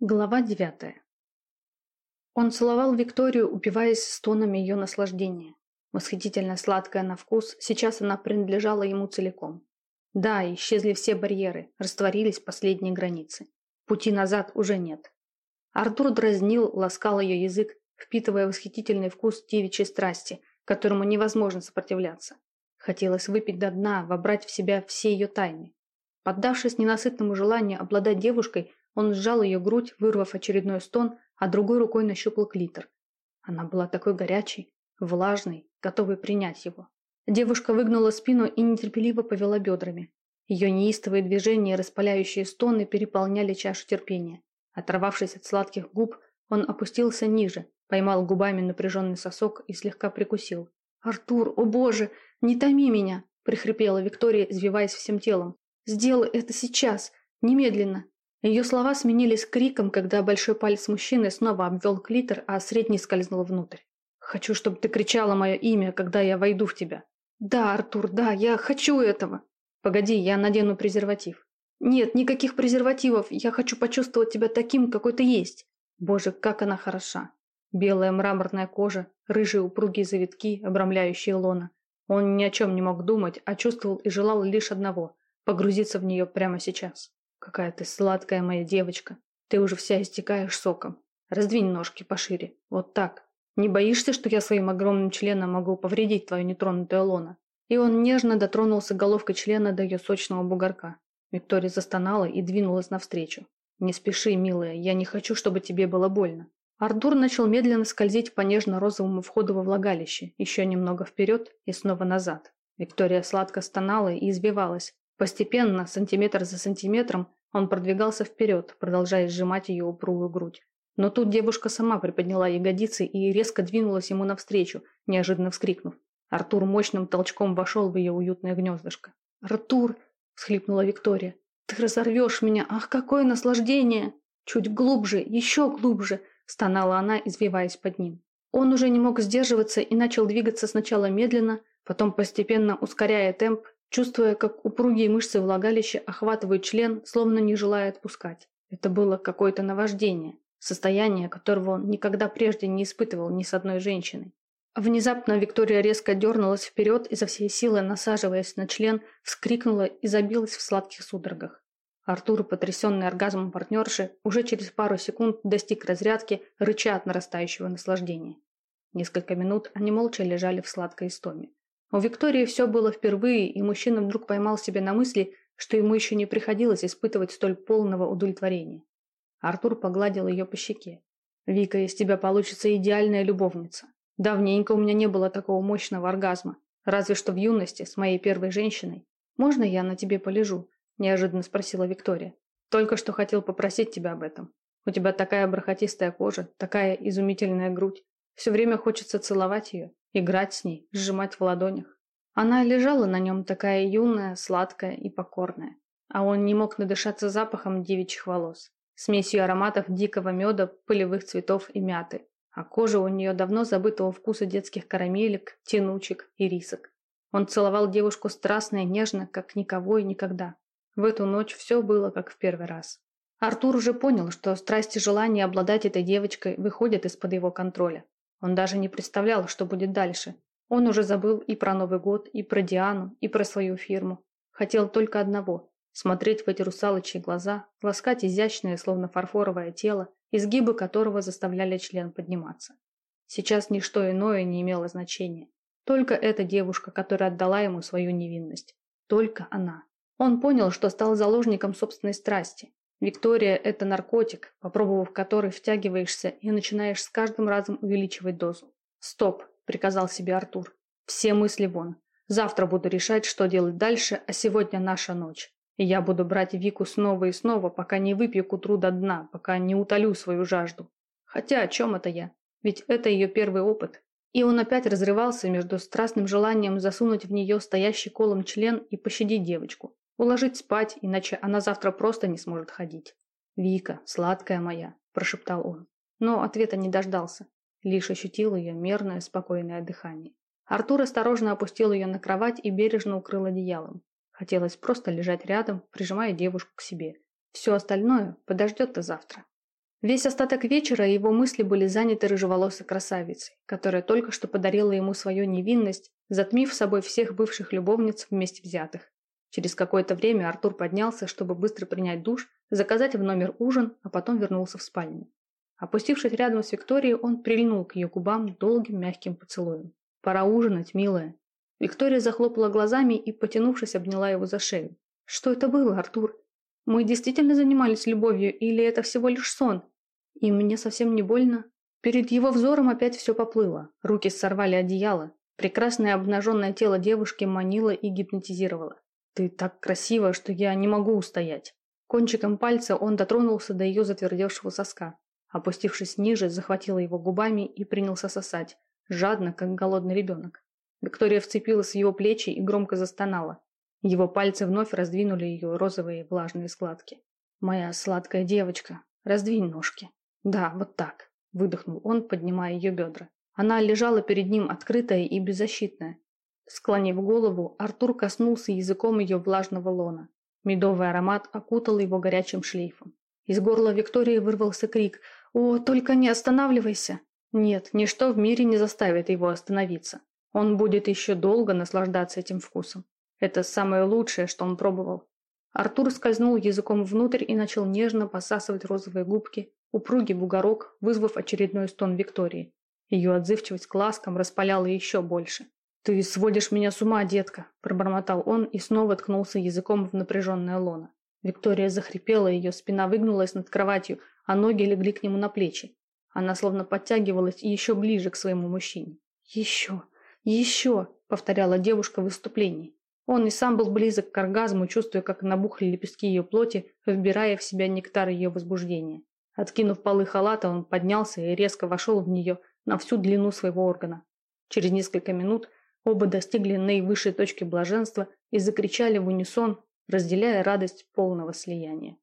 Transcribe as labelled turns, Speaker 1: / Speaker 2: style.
Speaker 1: Глава девятая. Он целовал Викторию, упиваясь стонами ее наслаждения. Восхитительно сладкая на вкус, сейчас она принадлежала ему целиком. Да, исчезли все барьеры, растворились последние границы. Пути назад уже нет. Артур дразнил, ласкал ее язык, впитывая восхитительный вкус девичьей страсти, которому невозможно сопротивляться. Хотелось выпить до дна, вобрать в себя все ее тайны. Поддавшись ненасытному желанию обладать девушкой, он сжал ее грудь, вырвав очередной стон, а другой рукой нащупал клитор. Она была такой горячей, влажной, готовой принять его. Девушка выгнула спину и нетерпеливо повела бедрами. Ее неистовые движения и распаляющие стоны переполняли чашу терпения. Оторвавшись от сладких губ, он опустился ниже, поймал губами напряженный сосок и слегка прикусил. «Артур, о боже, не томи меня!» – прихрипела Виктория, извиваясь всем телом. «Сделай это сейчас, немедленно!» Ее слова сменились криком, когда большой палец мужчины снова обвел клитор, а средний скользнул внутрь. «Хочу, чтобы ты кричала мое имя, когда я войду в тебя». «Да, Артур, да, я хочу этого». «Погоди, я надену презерватив». «Нет, никаких презервативов, я хочу почувствовать тебя таким, какой ты есть». Боже, как она хороша. Белая мраморная кожа, рыжие упругие завитки, обрамляющие лона. Он ни о чем не мог думать, а чувствовал и желал лишь одного – погрузиться в нее прямо сейчас. Какая ты сладкая моя девочка. Ты уже вся истекаешь соком. Раздвинь ножки пошире. Вот так. Не боишься, что я своим огромным членом могу повредить твою нетронутую лоно? И он нежно дотронулся головкой члена до ее сочного бугорка. Виктория застонала и двинулась навстречу. «Не спеши, милая, я не хочу, чтобы тебе было больно». Артур начал медленно скользить по нежно-розовому входу во влагалище, еще немного вперед и снова назад. Виктория сладко стонала и избивалась, Постепенно, сантиметр за сантиметром, он продвигался вперед, продолжая сжимать ее упругую грудь. Но тут девушка сама приподняла ягодицы и резко двинулась ему навстречу, неожиданно вскрикнув. Артур мощным толчком вошел в ее уютное гнездышко. «Артур!» – всхлипнула Виктория. «Ты разорвешь меня! Ах, какое наслаждение!» «Чуть глубже, еще глубже!» – стонала она, извиваясь под ним. Он уже не мог сдерживаться и начал двигаться сначала медленно, потом постепенно ускоряя темп чувствуя, как упругие мышцы влагалища охватывают член, словно не желая отпускать. Это было какое-то наваждение, состояние, которого он никогда прежде не испытывал ни с одной женщиной. Внезапно Виктория резко дернулась вперед, изо всей силы насаживаясь на член, вскрикнула и забилась в сладких судорогах. Артур, потрясенный оргазмом партнерши, уже через пару секунд достиг разрядки, рыча от нарастающего наслаждения. Несколько минут они молча лежали в сладкой истоме. У Виктории все было впервые, и мужчина вдруг поймал себя на мысли, что ему еще не приходилось испытывать столь полного удовлетворения. Артур погладил ее по щеке. «Вика, из тебя получится идеальная любовница. Давненько у меня не было такого мощного оргазма. Разве что в юности, с моей первой женщиной. Можно я на тебе полежу?» – неожиданно спросила Виктория. «Только что хотел попросить тебя об этом. У тебя такая бархатистая кожа, такая изумительная грудь. Все время хочется целовать ее, играть с ней, сжимать в ладонях. Она лежала на нем такая юная, сладкая и покорная. А он не мог надышаться запахом девичьих волос, смесью ароматов дикого меда, полевых цветов и мяты. А кожа у нее давно забытого вкуса детских карамелек, тянучек и рисок. Он целовал девушку страстно и нежно, как никого и никогда. В эту ночь все было как в первый раз. Артур уже понял, что страсть и желание обладать этой девочкой выходят из-под его контроля. Он даже не представлял, что будет дальше. Он уже забыл и про Новый год, и про Диану, и про свою фирму. Хотел только одного – смотреть в эти русалочьи глаза, ласкать изящное, словно фарфоровое тело, изгибы которого заставляли член подниматься. Сейчас ничто иное не имело значения. Только эта девушка, которая отдала ему свою невинность. Только она. Он понял, что стал заложником собственной страсти, Виктория – это наркотик, попробовав который втягиваешься и начинаешь с каждым разом увеличивать дозу. «Стоп», – приказал себе Артур. «Все мысли вон. Завтра буду решать, что делать дальше, а сегодня наша ночь. И я буду брать Вику снова и снова, пока не выпью к утру до дна, пока не утолю свою жажду. Хотя о чем это я? Ведь это ее первый опыт. И он опять разрывался между страстным желанием засунуть в нее стоящий колом член и пощадить девочку, Уложить спать, иначе она завтра просто не сможет ходить. «Вика, сладкая моя», – прошептал он. Но ответа не дождался. Лишь ощутил ее мерное, спокойное дыхание. Артур осторожно опустил ее на кровать и бережно укрыл одеялом. Хотелось просто лежать рядом, прижимая девушку к себе. Все остальное подождет до завтра. Весь остаток вечера его мысли были заняты рыжеволосой красавицей, которая только что подарила ему свою невинность, затмив собой всех бывших любовниц вместе взятых. Через какое-то время Артур поднялся, чтобы быстро принять душ, заказать в номер ужин, а потом вернулся в спальню. Опустившись рядом с Викторией, он прильнул к ее губам долгим мягким поцелуем. «Пора ужинать, милая». Виктория захлопала глазами и, потянувшись, обняла его за шею. «Что это было, Артур? Мы действительно занимались любовью или это всего лишь сон? И мне совсем не больно?» Перед его взором опять все поплыло. Руки сорвали одеяло. Прекрасное обнаженное тело девушки манило и гипнотизировало. «Ты так красива, что я не могу устоять». Кончиком пальца он дотронулся до ее затвердевшего соска. Опустившись ниже, захватила его губами и принялся сосать, жадно, как голодный ребенок. Виктория вцепилась в его плечи и громко застонала. Его пальцы вновь раздвинули ее розовые влажные складки. «Моя сладкая девочка, раздвинь ножки». «Да, вот так», – выдохнул он, поднимая ее бедра. Она лежала перед ним открытая и беззащитная. Склонив голову, Артур коснулся языком ее влажного лона. Медовый аромат окутал его горячим шлейфом. Из горла Виктории вырвался крик «О, только не останавливайся!» Нет, ничто в мире не заставит его остановиться. Он будет еще долго наслаждаться этим вкусом. Это самое лучшее, что он пробовал. Артур скользнул языком внутрь и начал нежно посасывать розовые губки, упругий бугорок, вызвав очередной стон Виктории. Ее отзывчивость к ласкам распаляла еще больше. «Ты сводишь меня с ума, детка!» – пробормотал он и снова ткнулся языком в напряженное лоно. Виктория захрипела, ее спина выгнулась над кроватью, а ноги легли к нему на плечи. Она словно подтягивалась еще ближе к своему мужчине. «Еще! Еще!» – повторяла девушка в выступлении. Он и сам был близок к оргазму, чувствуя, как набухли лепестки ее плоти, вбирая в себя нектар ее возбуждения. Откинув полы халата, он поднялся и резко вошел в нее на всю длину своего органа. Через несколько минут Оба достигли наивысшей точки блаженства и закричали в унисон, разделяя радость полного слияния.